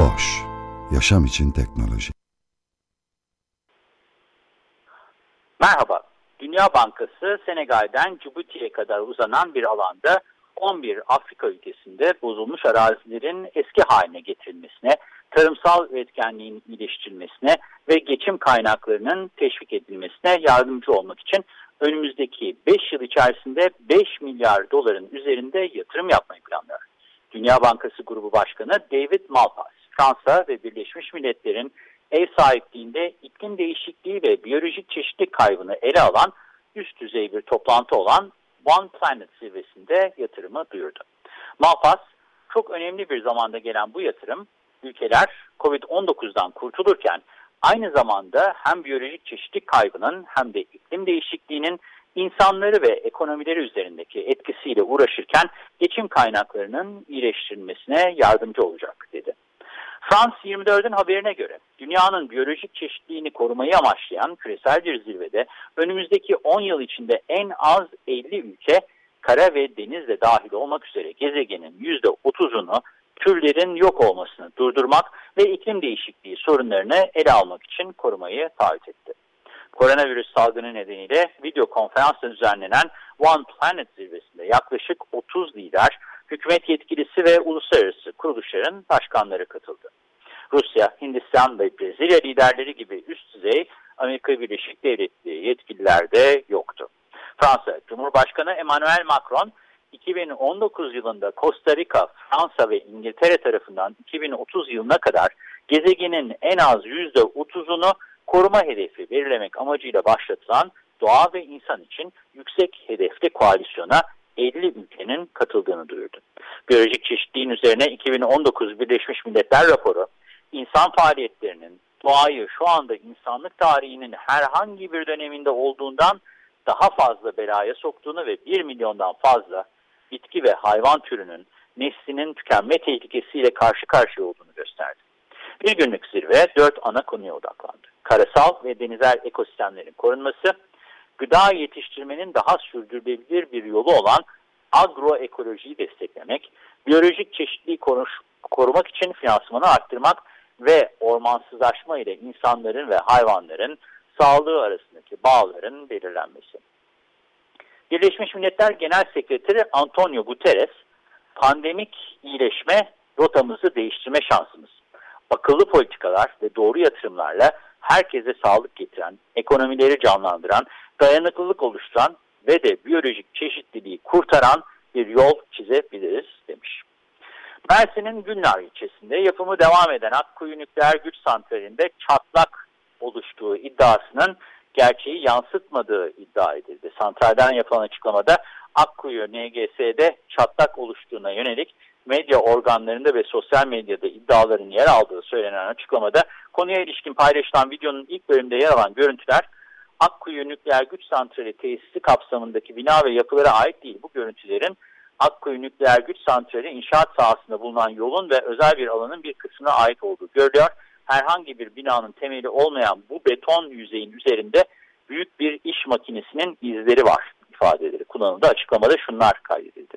Boş, yaşam için teknoloji. Merhaba, Dünya Bankası Senegal'den Cibuti'ye kadar uzanan bir alanda 11 Afrika ülkesinde bozulmuş arazilerin eski haline getirilmesine, tarımsal üretkenliğin iyileştirilmesine ve geçim kaynaklarının teşvik edilmesine yardımcı olmak için önümüzdeki 5 yıl içerisinde 5 milyar doların üzerinde yatırım yapmayı planlıyor. Dünya Bankası Grubu Başkanı David Malpass, Fransa ve Birleşmiş Milletler'in ev sahipliğinde iklim değişikliği ve biyolojik çeşitlilik kaybını ele alan üst düzey bir toplantı olan One Planet zirvesinde yatırımı duyurdu. Malpass, çok önemli bir zamanda gelen bu yatırım, ülkeler COVID-19'dan kurtulurken aynı zamanda hem biyolojik çeşitlilik kaybının hem de iklim değişikliğinin insanları ve ekonomileri üzerindeki etkisiyle uğraşırken geçim kaynaklarının iyileştirilmesine yardımcı olacak dedi. Frans 24'ün haberine göre dünyanın biyolojik çeşitliliğini korumayı amaçlayan küresel bir zirvede önümüzdeki 10 yıl içinde en az 50 ülke kara ve denizle dahil olmak üzere gezegenin %30'unu türlerin yok olmasını durdurmak ve iklim değişikliği sorunlarını ele almak için korumayı taahhüt etti. Koronavirüs salgını nedeniyle video konferansla düzenlenen One Planet zirvesinde yaklaşık 30 lider, hükümet yetkilisi ve uluslararası kuruluşların başkanları katıldı. Rusya, Hindistan ve Brezilya liderleri gibi üst düzey Amerika Birleşik Devletleri yetkililer de yoktu. Fransa Cumhurbaşkanı Emmanuel Macron 2019 yılında Costa Rica, Fransa ve İngiltere tarafından 2030 yılına kadar gezegenin en az %30'unu koruma hedefi belirlemek amacıyla başlatılan doğa ve insan için yüksek hedefli koalisyona 50 ülkenin katıldığını duyurdu. Biyolojik çeşitliğin üzerine 2019 Birleşmiş Milletler raporu, insan faaliyetlerinin doğayı şu anda insanlık tarihinin herhangi bir döneminde olduğundan daha fazla belaya soktuğunu ve 1 milyondan fazla bitki ve hayvan türünün neslinin tükenme tehlikesiyle karşı karşıya olduğunu gösterdi. Bir günlük zirve dört ana konuya odaklandı. Karasal ve denizel ekosistemlerin korunması, gıda yetiştirmenin daha sürdürülebilir bir yolu olan agroekolojiyi desteklemek, biyolojik çeşitliliği korumak için finansmanı arttırmak ve ormansızlaşma ile insanların ve hayvanların sağlığı arasındaki bağların belirlenmesi. Birleşmiş Milletler Genel Sekreteri Antonio Guterres, pandemik iyileşme rotamızı değiştirme şansımız. Akıllı politikalar ve doğru yatırımlarla herkese sağlık getiren, ekonomileri canlandıran, dayanıklılık oluşturan ve de biyolojik çeşitliliği kurtaran bir yol çizebiliriz demiş. Mersin'in Gülnar ilçesinde yapımı devam eden Akkuyu Nükleer Güç Santrali'nde çatlak oluştuğu iddiasının gerçeği yansıtmadığı iddia edildi. Santralden yapılan açıklamada Akkuyu NGS'de çatlak oluştuğuna yönelik medya organlarında ve sosyal medyada iddiaların yer aldığı söylenen açıklamada konuya ilişkin paylaşılan videonun ilk bölümde yer alan görüntüler Akkuyu Nükleer Güç Santrali tesisi kapsamındaki bina ve yapılara ait değil. Bu görüntülerin Akkuyu Nükleer Güç Santrali inşaat sahasında bulunan yolun ve özel bir alanın bir kısmına ait olduğu görülüyor. Herhangi bir binanın temeli olmayan bu beton yüzeyin üzerinde büyük bir iş makinesinin izleri var ifadeleri kullanıldı. Açıklamada şunlar kaydedildi.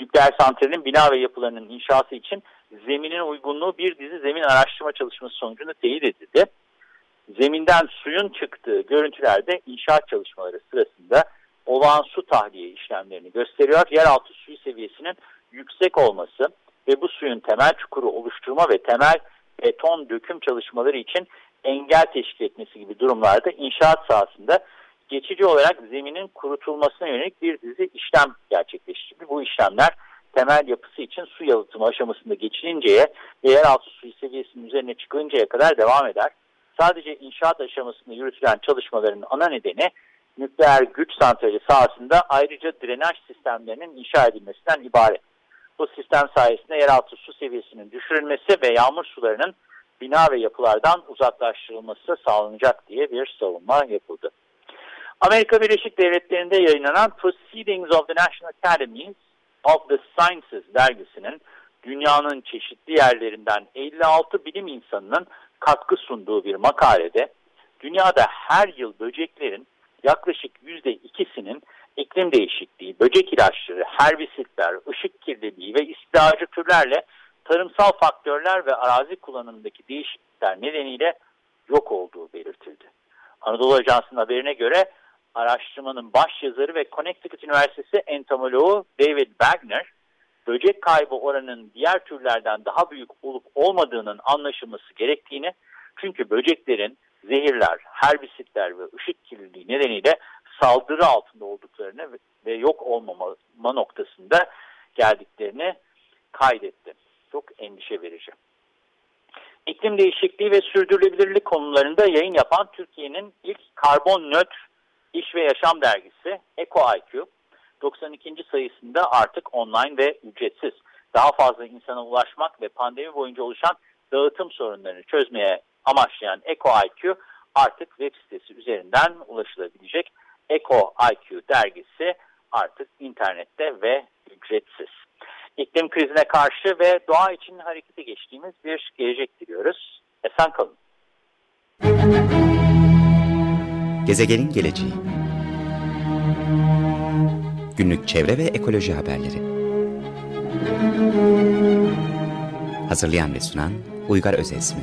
Nükleer santralin bina ve yapılarının inşası için zeminin uygunluğu bir dizi zemin araştırma çalışması sonucunda teyit edildi. Zeminden suyun çıktığı görüntülerde inşaat çalışmaları sırasında olağan su tahliye işlemlerini gösteriyor. Yeraltı suyu seviyesinin yüksek olması ve bu suyun temel çukuru oluşturma ve temel beton döküm çalışmaları için engel teşkil etmesi gibi durumlarda inşaat sahasında geçici olarak zeminin kurutulmasına yönelik bir dizi işlem gerçekleştirildi. Bu işlemler temel yapısı için su yalıtımı aşamasında geçilinceye ve yeraltı suyu seviyesinin üzerine çıkıncaya kadar devam eder. Sadece inşaat aşamasında yürütülen çalışmaların ana nedeni nükleer güç santrali sahasında ayrıca drenaj sistemlerinin inşa edilmesinden ibaret. Bu sistem sayesinde yeraltı su seviyesinin düşürülmesi ve yağmur sularının bina ve yapılardan uzaklaştırılması sağlanacak diye bir savunma yapıldı. Amerika Birleşik Devletleri'nde yayınlanan Proceedings of the National Academies of the Sciences dergisinin dünyanın çeşitli yerlerinden 56 bilim insanının katkı sunduğu bir makalede dünyada her yıl böceklerin yaklaşık %2'sinin iklim değişikliği, böcek ilaçları, herbisitler, ışık kirliliği ve istilacı türlerle tarımsal faktörler ve arazi kullanımındaki değişiklikler nedeniyle yok olduğu belirtildi. Anadolu Ajansı'nın haberine göre araştırmanın baş yazarı ve Connecticut Üniversitesi entomoloğu David Wagner, böcek kaybı oranının diğer türlerden daha büyük olup olmadığının anlaşılması gerektiğini, çünkü böceklerin zehirler, herbisitler ve ışık kirliliği nedeniyle saldırı altında olduklarını ve yok olmama noktasında geldiklerini kaydetti. Çok endişe verici. İklim değişikliği ve sürdürülebilirlik konularında yayın yapan Türkiye'nin ilk karbon nötr iş ve yaşam dergisi EcoIQ 92. sayısında artık online ve ücretsiz. Daha fazla insana ulaşmak ve pandemi boyunca oluşan dağıtım sorunlarını çözmeye amaçlayan EcoIQ artık web sitesi üzerinden ulaşılabilecek. EcoIQ dergisi artık internette ve ücretsiz. İklim krizine karşı ve doğa için harekete geçtiğimiz bir gelecek diliyoruz. Esen kalın. Gezegenin geleceği Günlük çevre ve ekoloji haberleri Hazırlayan ve sunan Uygar Özesmi